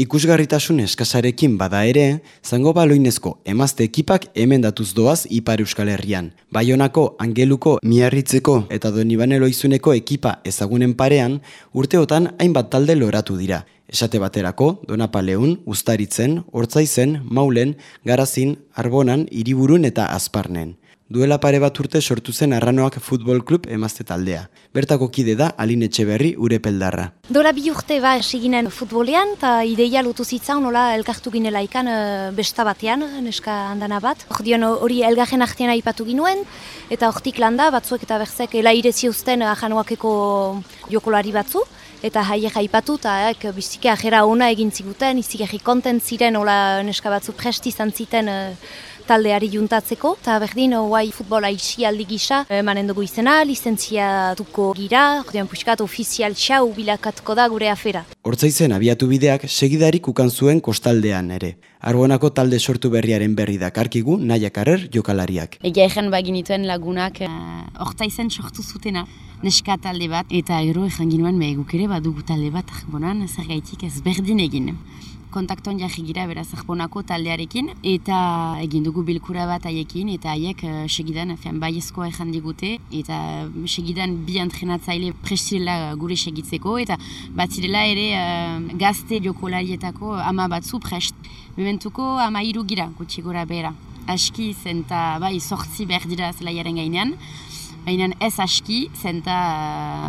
Ikusgarritasun eskasarekin bada ere, zango baloinezko emazte ekipak hemen datuz doaz Ipar Euskal Herrian. Baionako, Angeluko, Miarritzeko eta Donibane Loizuneko ekipa ezagunen parean, urteotan hainbat talde loratu dira. Esate baterako, Donapaleun, Ustaritzen, Hortzaizen, Maulen, Garazin, Arbonan, Hiriburun eta Azparnen. Duela pare bat urte sortu zen Arranoak Futbol Klub emazte taldea. Bertako kide da Aline Etxeberri urepeldarra. Dola bi urte ba esiginen futbolean, eta ideia lotu zitzan, nola elkartu ginela ikan uh, besta batean, neska handana bat. Ordion hori elgarren artean aipatu ginuen, eta hortik landa batzuek eta berzek elaire ziuzten Arranoakeko jokolari batzu. Eta haiek aipatu eta eh, bizike ajera ona egin ziguten, izik kontent ziren, ola neska batzu presti izan ziten uh, taldeari juntatzeko, eta berdin, guai futbola isi aldi gisa, emanen dugu izena, lizentziatuko gira, ordean puskat ofizial xau bilakatuko da gure afera. Hortzaizen abiatu bideak segidarik ukan zuen kostaldean ere. Arbonako talde sortu berriaren berri da karkigu naia karrer jokalariak. Egia egen bagin ituen lagunak hortzaizen uh, sortu zutena neska talde bat, eta gero egan ginoen beheguk ere badugu talde bat, bonan, zer gaitik ez berdin egin kontaktuan jarri gira beraz Arponako taldearekin eta egin dugu bilkura bat haiekin eta haiek uh, segidan fean, baiezkoa ezan digute eta segidan bi antrenatzaile prestirela gure segitzeko eta batzirela ere uh, gazte jokolarietako ama batzu prest. Mementuko ama iru gira gutxi gora bera. Aski zen eta bai sortzi behar dira zelaiaren gainean. Baina ez aski, zenta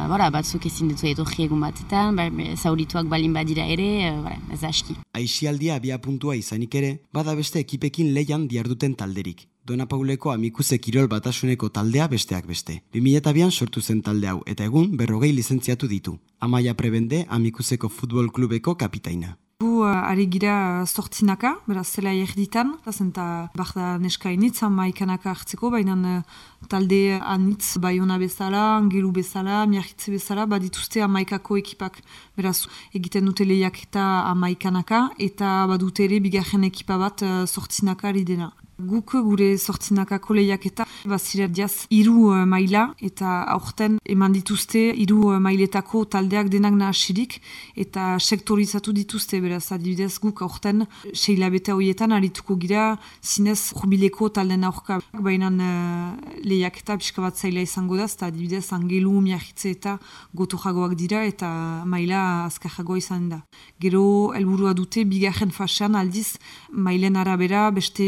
uh, batzuk ezin ditu edo egun batetan, ba, zaurituak balin badira ere, uh, ez aski. Aixialdia abia puntua izanik ere, bada beste ekipekin leian diarduten talderik. Dona Pauleko amikuze kirol batasuneko taldea besteak beste. 2002an sortu zen talde hau eta egun berrogei lizentziatu ditu. Amaia prebende amikuzeko futbol klubeko kapitaina. Gu uh, ari gira sortzinaka, beraz zela erditan, eta bakda neska initz, maikanaka hartzeko, baina uh, talde anitz baiona bezala, angelu bezala, miarritze bezala, badituzte amaikako ekipak. Beraz, egiten dute lehiak eta amaikanaka, eta badute ere bigarren ekipa bat sortzinaka ari dena. Guk gure sortzinakako lehiak eta bazirerdiaz iru uh, maila eta aurten eman dituzte iru uh, mailetako taldeak denak nahasirik eta sektorizatu dituzte beraz adibidez guk aurten seila bete horietan arituko gira zinez jubileko talden aurka baina uh, lehiak eta pixka bat zaila izango da eta adibidez angelu miahitze eta goto jagoak dira eta maila azkar jagoa izan da. Gero helburua dute bigarren fasean aldiz mailen arabera beste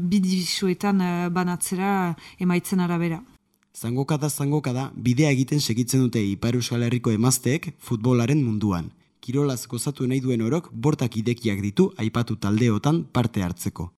bi divisioetan uh, banatzera emaitzen arabera. Zangokada zangokada bidea egiten segitzen dute Ipar Euskal Herriko emazteek futbolaren munduan. Kirolaz gozatu nahi duen orok bortak idekiak ditu aipatu taldeotan parte hartzeko.